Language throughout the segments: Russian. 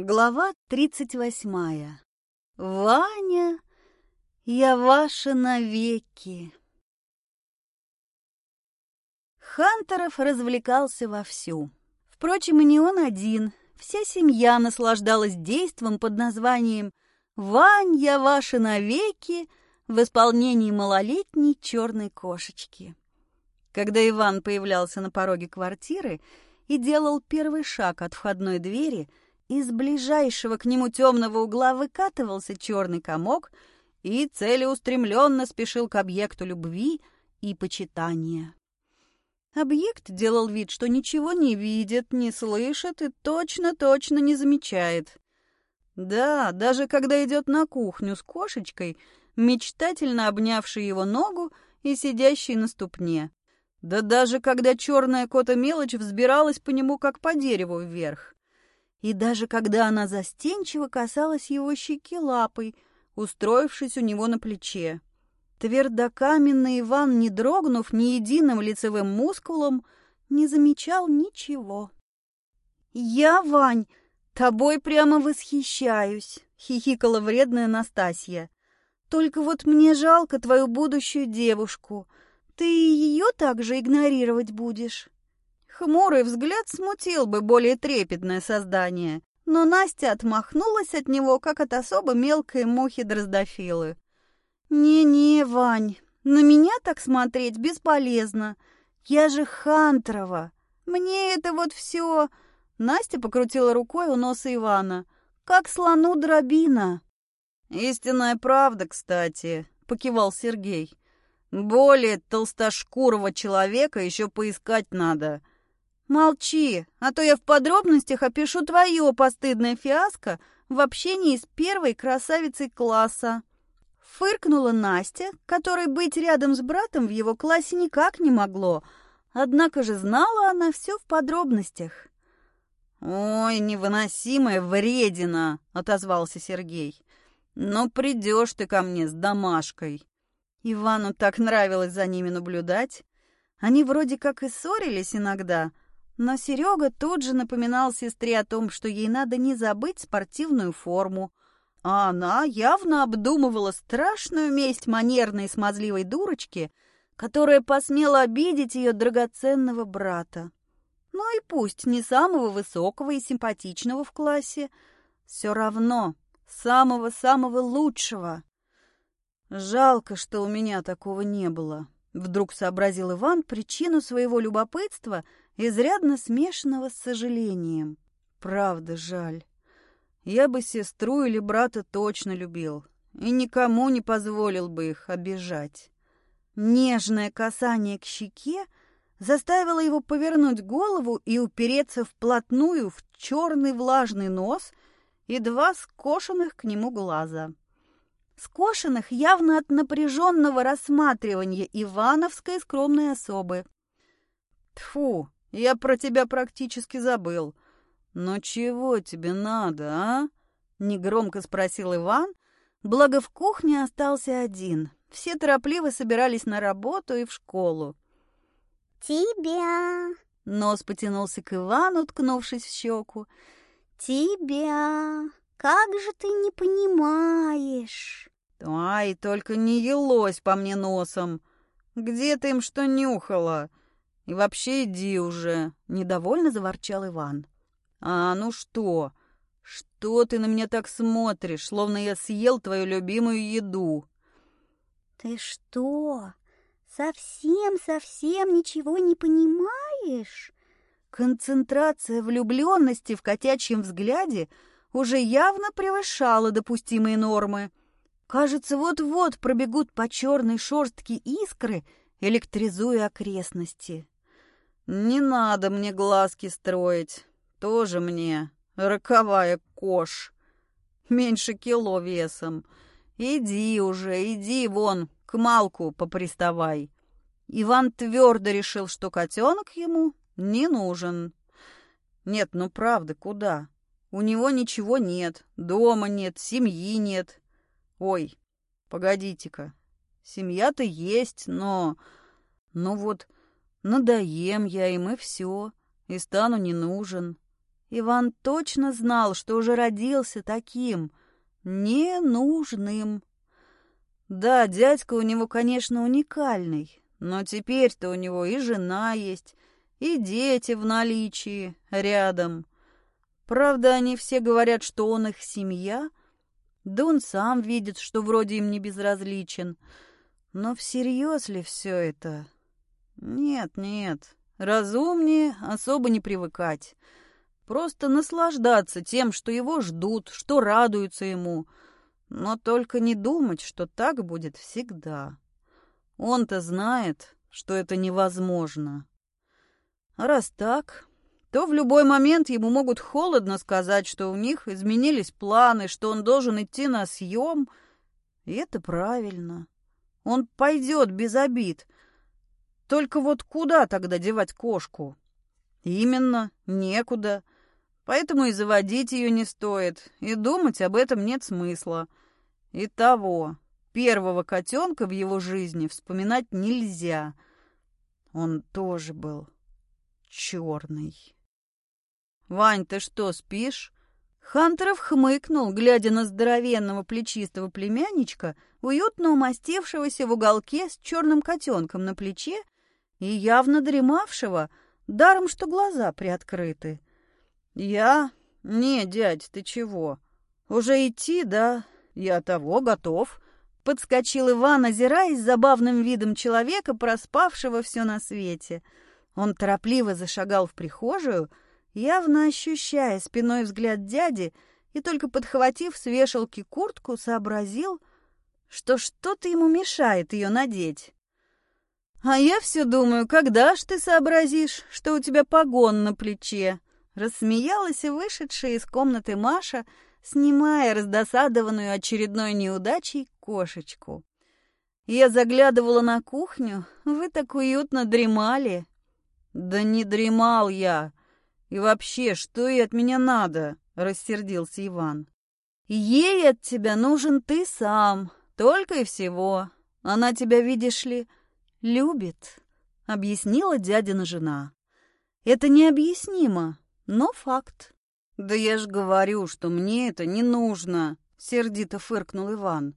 Глава тридцать восьмая. Ваня, я ваша навеки. Хантеров развлекался вовсю. Впрочем, и не он один. Вся семья наслаждалась действом под названием «Вань, я ваша навеки» в исполнении малолетней черной кошечки. Когда Иван появлялся на пороге квартиры и делал первый шаг от входной двери – из ближайшего к нему темного угла выкатывался черный комок и целеустремленно спешил к объекту любви и почитания. Объект делал вид, что ничего не видит, не слышит и точно-точно не замечает. Да, даже когда идет на кухню с кошечкой, мечтательно обнявшей его ногу и сидящей на ступне. Да даже когда черная кота-мелочь взбиралась по нему, как по дереву вверх. И даже когда она застенчиво касалась его щеки лапой, устроившись у него на плече. Твердокаменный Иван, не дрогнув ни единым лицевым мускулом, не замечал ничего. «Я, Вань, тобой прямо восхищаюсь», — хихикала вредная Настасья. «Только вот мне жалко твою будущую девушку. Ты ее также игнорировать будешь?» Хмурый взгляд смутил бы более трепетное создание, но Настя отмахнулась от него, как от особо мелкой мухи-дроздофилы. «Не-не, Вань, на меня так смотреть бесполезно. Я же Хантрова. Мне это вот все...» Настя покрутила рукой у носа Ивана. «Как слону дробина». «Истинная правда, кстати», — покивал Сергей. «Более толстошкурого человека еще поискать надо. «Молчи, а то я в подробностях опишу твое постыдное фиаско в общении с первой красавицей класса». Фыркнула Настя, которой быть рядом с братом в его классе никак не могло, однако же знала она все в подробностях. «Ой, невыносимая вредина!» — отозвался Сергей. «Но придешь ты ко мне с домашкой». Ивану так нравилось за ними наблюдать. Они вроде как и ссорились иногда — но Серега тут же напоминал сестре о том, что ей надо не забыть спортивную форму, а она явно обдумывала страшную месть манерной смазливой дурочки, которая посмела обидеть ее драгоценного брата. Ну и пусть не самого высокого и симпатичного в классе, все равно самого-самого лучшего. Жалко, что у меня такого не было. Вдруг сообразил Иван причину своего любопытства — изрядно смешанного с сожалением. Правда, жаль. Я бы сестру или брата точно любил и никому не позволил бы их обижать. Нежное касание к щеке заставило его повернуть голову и упереться вплотную в черный влажный нос и два скошенных к нему глаза. Скошенных явно от напряженного рассматривания Ивановской скромной особы. Тфу, я про тебя практически забыл. Но чего тебе надо, а? Негромко спросил Иван, благо в кухне остался один. Все торопливо собирались на работу и в школу. «Тебя!» Нос потянулся к Ивану, ткнувшись в щеку. «Тебя! Как же ты не понимаешь?» «Ай, только не елось по мне носом! Где ты им что нюхала?» И вообще иди уже, недовольно заворчал Иван. А ну что? Что ты на меня так смотришь, словно я съел твою любимую еду? Ты что? Совсем-совсем ничего не понимаешь? Концентрация влюбленности в котячьем взгляде уже явно превышала допустимые нормы. Кажется, вот-вот пробегут по черной шорстке искры, электризуя окрестности. «Не надо мне глазки строить. Тоже мне роковая кош. Меньше кило весом. Иди уже, иди вон, к Малку поприставай». Иван твердо решил, что котенок ему не нужен. Нет, ну правда, куда? У него ничего нет, дома нет, семьи нет. Ой, погодите-ка, семья-то есть, но... Ну вот Надоем я им, и все, и стану не нужен. Иван точно знал, что уже родился таким, ненужным. Да, дядька у него, конечно, уникальный, но теперь-то у него и жена есть, и дети в наличии рядом. Правда, они все говорят, что он их семья, да он сам видит, что вроде им не безразличен. Но всерьез ли все это? Нет, нет, разумнее особо не привыкать. Просто наслаждаться тем, что его ждут, что радуются ему. Но только не думать, что так будет всегда. Он-то знает, что это невозможно. А раз так, то в любой момент ему могут холодно сказать, что у них изменились планы, что он должен идти на съем. И это правильно. Он пойдет без обид. Только вот куда тогда девать кошку? Именно, некуда. — Поэтому и заводить ее не стоит, и думать об этом нет смысла. И того, первого котенка в его жизни вспоминать нельзя. Он тоже был черный. «Вань, ты что, спишь?» Хантеров хмыкнул, глядя на здоровенного плечистого племянничка, уютно умастившегося в уголке с черным котенком на плече и явно дремавшего, даром что глаза приоткрыты. «Я? Не, дядь, ты чего? Уже идти, да? Я того, готов». Подскочил Иван, озираясь забавным видом человека, проспавшего все на свете. Он торопливо зашагал в прихожую, явно ощущая спиной взгляд дяди, и только подхватив с вешалки куртку, сообразил, что что-то ему мешает ее надеть. «А я все думаю, когда ж ты сообразишь, что у тебя погон на плече?» Рассмеялась и вышедшая из комнаты Маша, снимая раздосадованную очередной неудачей кошечку. Я заглядывала на кухню, вы так уютно дремали. Да не дремал я. И вообще, что ей от меня надо? Рассердился Иван. Ей от тебя нужен ты сам, только и всего. Она тебя, видишь ли, любит, объяснила дядина жена. Это необъяснимо но факт. «Да я ж говорю, что мне это не нужно», — сердито фыркнул Иван.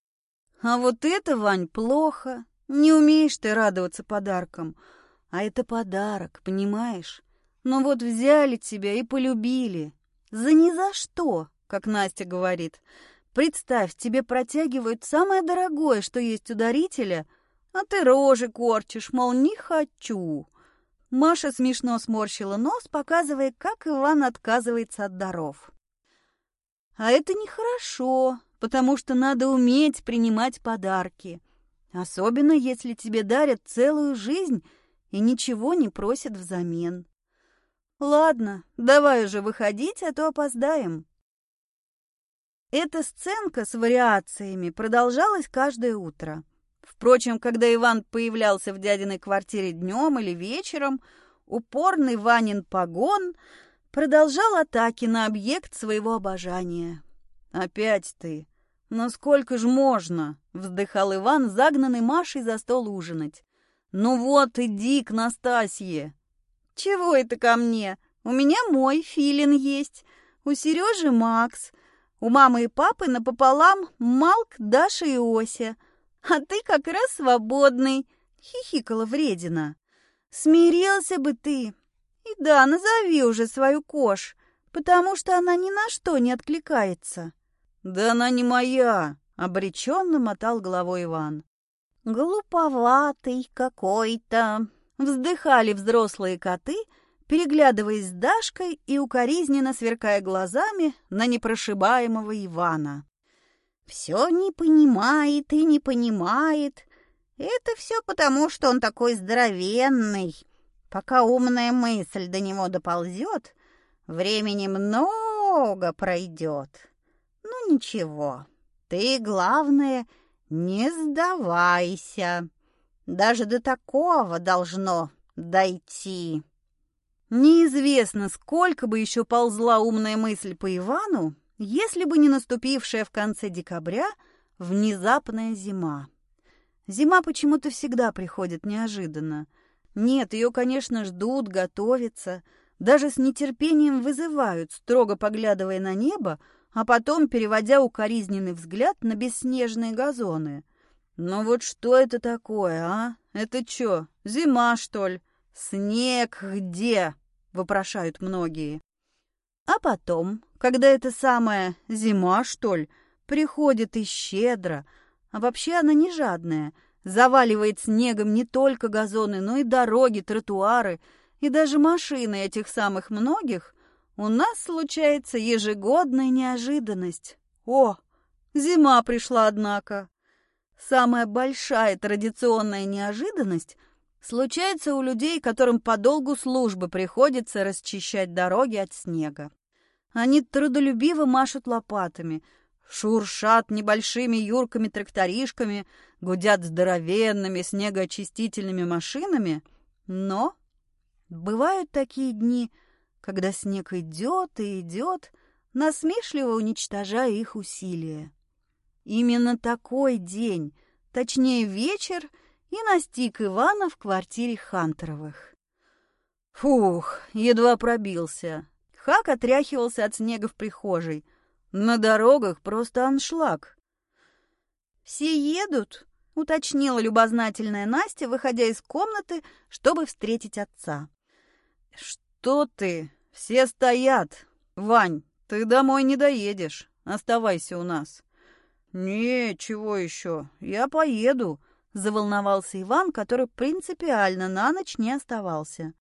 «А вот это, Вань, плохо. Не умеешь ты радоваться подаркам. А это подарок, понимаешь? Ну вот взяли тебя и полюбили. За ни за что, как Настя говорит. Представь, тебе протягивают самое дорогое, что есть у дарителя, а ты рожи корчишь, мол, не хочу. Маша смешно сморщила нос, показывая, как Иван отказывается от даров. А это нехорошо, потому что надо уметь принимать подарки. Особенно, если тебе дарят целую жизнь и ничего не просят взамен. Ладно, давай уже выходить, а то опоздаем. Эта сценка с вариациями продолжалась каждое утро. Впрочем, когда Иван появлялся в дядиной квартире днем или вечером, упорный Ванин погон продолжал атаки на объект своего обожания. «Опять ты! Но сколько ж можно?» — вздыхал Иван, загнанный Машей за стол ужинать. «Ну вот, иди к Настасье!» «Чего это ко мне? У меня мой филин есть, у Сережи Макс, у мамы и папы напополам Малк, Даша и Ося». А ты как раз свободный, хихикала вредина. Смирился бы ты. И да, назови уже свою кош, потому что она ни на что не откликается. Да она не моя, обреченно мотал головой Иван. Глуповатый какой-то, вздыхали взрослые коты, переглядываясь с Дашкой и укоризненно сверкая глазами на непрошибаемого Ивана. Все не понимает и не понимает. Это все потому, что он такой здоровенный. Пока умная мысль до него доползет, времени много пройдет. Ну ничего, ты, главное, не сдавайся. Даже до такого должно дойти. Неизвестно, сколько бы еще ползла умная мысль по Ивану, если бы не наступившая в конце декабря внезапная зима. Зима почему-то всегда приходит неожиданно. Нет, ее, конечно, ждут, готовятся, даже с нетерпением вызывают, строго поглядывая на небо, а потом переводя укоризненный взгляд на бесснежные газоны. «Ну вот что это такое, а? Это чё, зима, что ли? Снег где?» — вопрошают многие. А потом, когда эта самая зима, что ли, приходит и щедро, а вообще она не жадная, заваливает снегом не только газоны, но и дороги, тротуары и даже машины этих самых многих, у нас случается ежегодная неожиданность. О, зима пришла, однако. Самая большая традиционная неожиданность случается у людей, которым по долгу службы приходится расчищать дороги от снега. Они трудолюбиво машут лопатами, шуршат небольшими юрками-тракторишками, гудят здоровенными снегоочистительными машинами, но бывают такие дни, когда снег идет и идет, насмешливо уничтожая их усилия. Именно такой день, точнее вечер, и настиг Ивана в квартире Хантеровых. Фух, едва пробился. Хак отряхивался от снега в прихожей. На дорогах просто аншлаг. «Все едут?» — уточнила любознательная Настя, выходя из комнаты, чтобы встретить отца. «Что ты? Все стоят. Вань, ты домой не доедешь. Оставайся у нас». «Не, чего еще? Я поеду», — заволновался Иван, который принципиально на ночь не оставался.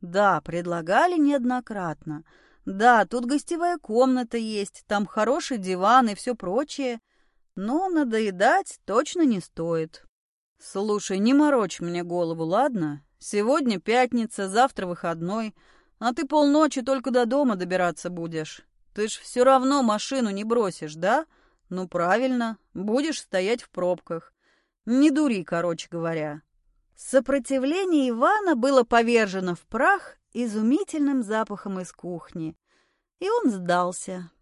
Да, предлагали неоднократно. Да, тут гостевая комната есть, там хороший диван и все прочее. Но надоедать точно не стоит. Слушай, не морочь мне голову, ладно? Сегодня пятница, завтра выходной, а ты полночи только до дома добираться будешь. Ты ж все равно машину не бросишь, да? Ну, правильно, будешь стоять в пробках. Не дури, короче говоря. Сопротивление Ивана было повержено в прах изумительным запахом из кухни, и он сдался.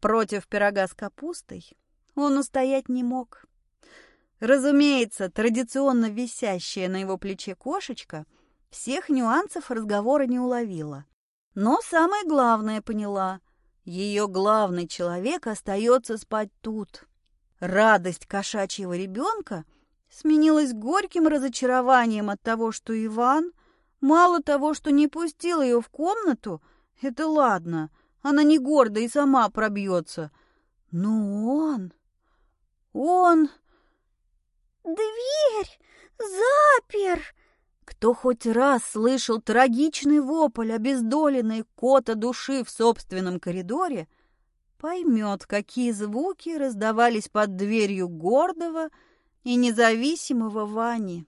Против пирога с капустой он устоять не мог. Разумеется, традиционно висящая на его плече кошечка всех нюансов разговора не уловила. Но самое главное поняла — ее главный человек остается спать тут. Радость кошачьего ребенка сменилось горьким разочарованием от того, что Иван, мало того, что не пустил ее в комнату, это ладно, она не горда и сама пробьется. Но он... Он... «Дверь! Запер!» Кто хоть раз слышал трагичный вопль обездоленной кота души в собственном коридоре, поймет, какие звуки раздавались под дверью гордого, и независимого Вани.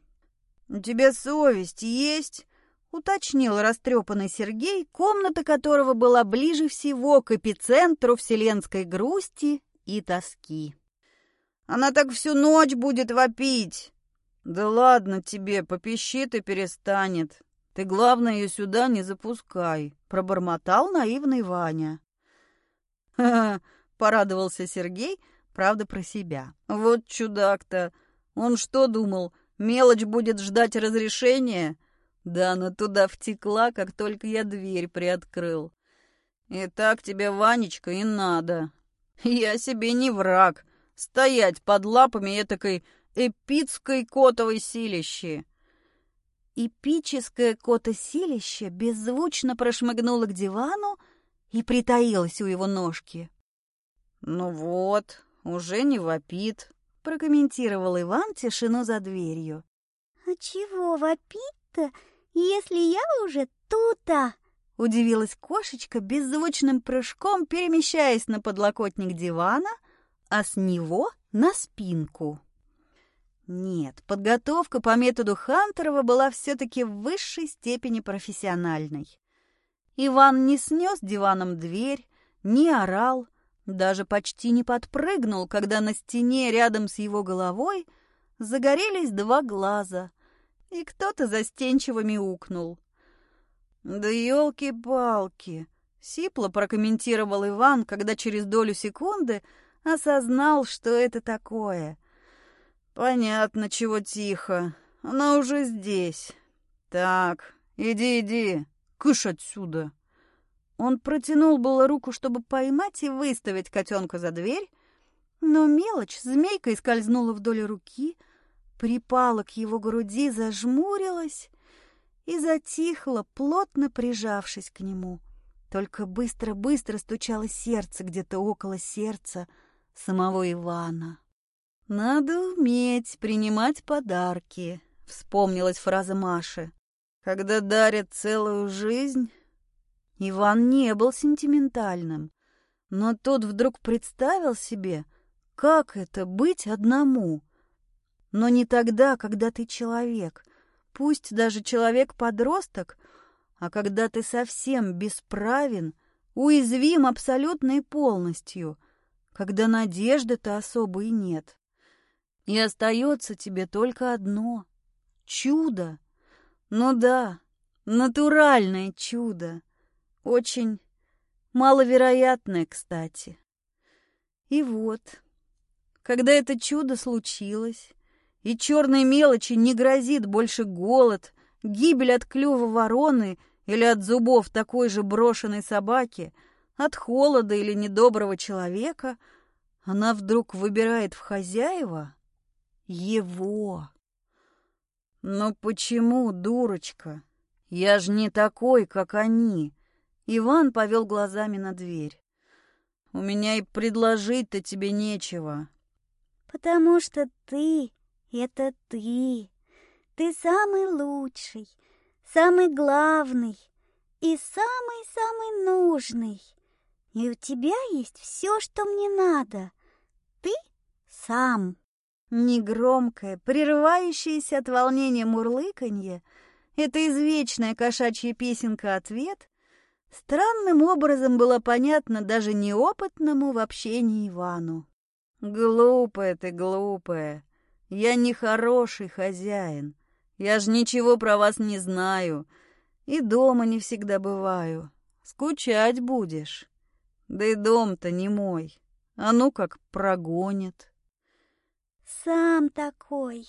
«У тебя совесть есть?» — уточнил растрепанный Сергей, комната которого была ближе всего к эпицентру вселенской грусти и тоски. «Она так всю ночь будет вопить!» «Да ладно тебе, попищит и перестанет. Ты, главное, ее сюда не запускай», — пробормотал наивный Ваня. «Ха-ха!» — порадовался Сергей, правда, про себя. «Вот чудак-то! Он что думал, мелочь будет ждать разрешения? Да она туда втекла, как только я дверь приоткрыл. И так тебе, Ванечка, и надо. Я себе не враг. Стоять под лапами этакой эпической котовой силищи. Эпическое котосилище беззвучно прошмыгнуло к дивану и притаилось у его ножки. «Ну вот, уже не вопит», прокомментировал Иван тишину за дверью. «А чего вопить-то, если я уже тут-то?» Удивилась кошечка беззвучным прыжком, перемещаясь на подлокотник дивана, а с него на спинку. Нет, подготовка по методу Хантерова была все-таки в высшей степени профессиональной. Иван не снес диваном дверь, не орал, даже почти не подпрыгнул, когда на стене рядом с его головой загорелись два глаза, и кто-то застенчиво мяукнул. «Да елки-палки!» — сипло прокомментировал Иван, когда через долю секунды осознал, что это такое. «Понятно, чего тихо. Она уже здесь. Так, иди, иди, кыш отсюда!» Он протянул было руку, чтобы поймать и выставить котенка за дверь, но мелочь змейкой скользнула вдоль руки, припала к его груди, зажмурилась и затихла, плотно прижавшись к нему. Только быстро-быстро стучало сердце где-то около сердца самого Ивана. «Надо уметь принимать подарки», — вспомнилась фраза Маши. «Когда дарят целую жизнь...» Иван не был сентиментальным, но тот вдруг представил себе, как это быть одному. Но не тогда, когда ты человек, пусть даже человек-подросток, а когда ты совсем бесправен, уязвим абсолютно и полностью, когда надежды-то особой нет. И остается тебе только одно — чудо. Ну да, натуральное чудо. Очень маловероятное, кстати. И вот, когда это чудо случилось, и черной мелочи не грозит больше голод, гибель от клюва вороны или от зубов такой же брошенной собаки, от холода или недоброго человека, она вдруг выбирает в хозяева его. Но почему, дурочка? Я ж не такой, как они. Иван повел глазами на дверь. У меня и предложить-то тебе нечего. Потому что ты — это ты. Ты самый лучший, самый главный и самый-самый нужный. И у тебя есть все, что мне надо. Ты сам. Негромкое, прерывающееся от волнения мурлыканье — это извечная кошачья песенка-ответ — странным образом было понятно даже неопытному в общении Ивану. «Глупая ты, глупая, я не хороший хозяин, я ж ничего про вас не знаю и дома не всегда бываю. Скучать будешь. Да и дом-то не мой. А ну как прогонит. Сам такой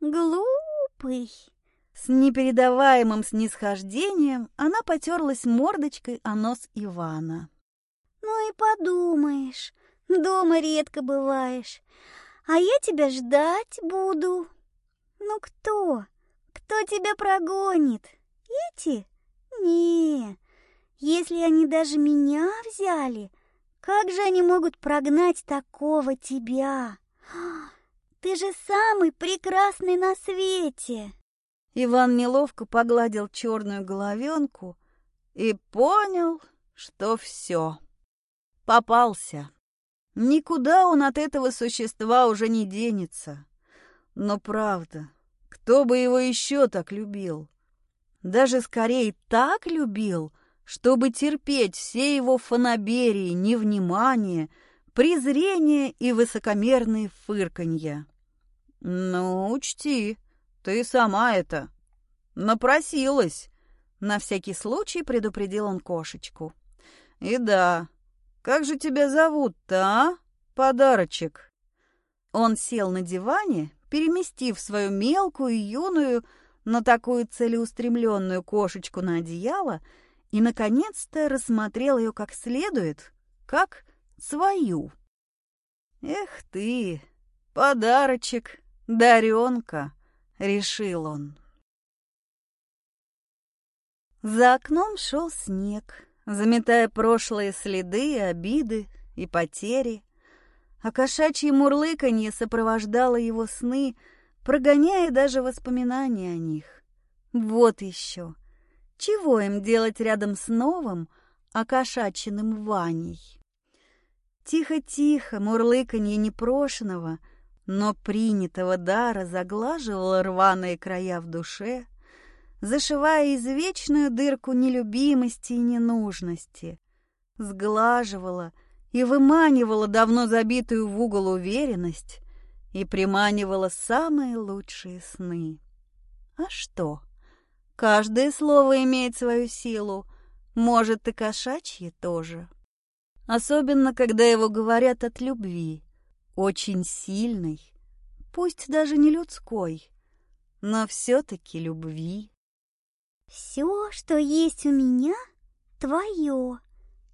глупый. С непередаваемым снисхождением она потерлась мордочкой о нос Ивана. «Ну и подумаешь, дома редко бываешь, а я тебя ждать буду. Ну кто? Кто тебя прогонит? Эти? Не, если они даже меня взяли, как же они могут прогнать такого тебя? Ты же самый прекрасный на свете!» Иван неловко погладил черную головенку и понял, что все. Попался. Никуда он от этого существа уже не денется. Но правда, кто бы его еще так любил? Даже скорее так любил, чтобы терпеть все его фанаберии, невнимание, презрение и высокомерные фырканья. «Ну, учти, ты сама это напросилась», — на всякий случай предупредил он кошечку. «И да, как же тебя зовут-то, а, подарочек?» Он сел на диване переместив свою мелкую, юную, но такую целеустремленную кошечку на одеяло и, наконец-то, рассмотрел ее как следует, как свою. «Эх ты, подарочек, даренка!» — решил он. За окном шел снег, заметая прошлые следы, обиды и потери а кошачье мурлыканье сопровождало его сны, прогоняя даже воспоминания о них. Вот еще. Чего им делать рядом с новым, окошаченным Ваней? Тихо-тихо мурлыканье непрошенного, но принятого дара заглаживало рваные края в душе, зашивая извечную дырку нелюбимости и ненужности, сглаживала — и выманивала давно забитую в угол уверенность и приманивала самые лучшие сны. А что? Каждое слово имеет свою силу, может и кошачье тоже. Особенно, когда его говорят от любви, очень сильной, пусть даже не людской, но все-таки любви. «Все, что есть у меня, твое»,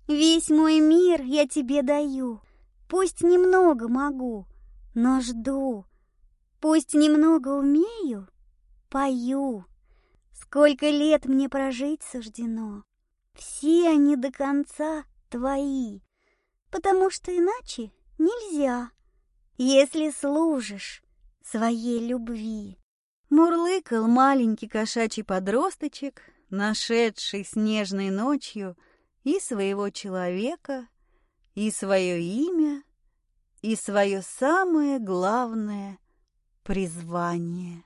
Весь мой мир я тебе даю. Пусть немного могу, но жду. Пусть немного умею, пою. Сколько лет мне прожить суждено. Все они до конца твои, потому что иначе нельзя, если служишь своей любви. Мурлыкал маленький кошачий подросточек, нашедший снежной ночью и своего человека, и свое имя, и свое самое главное призвание.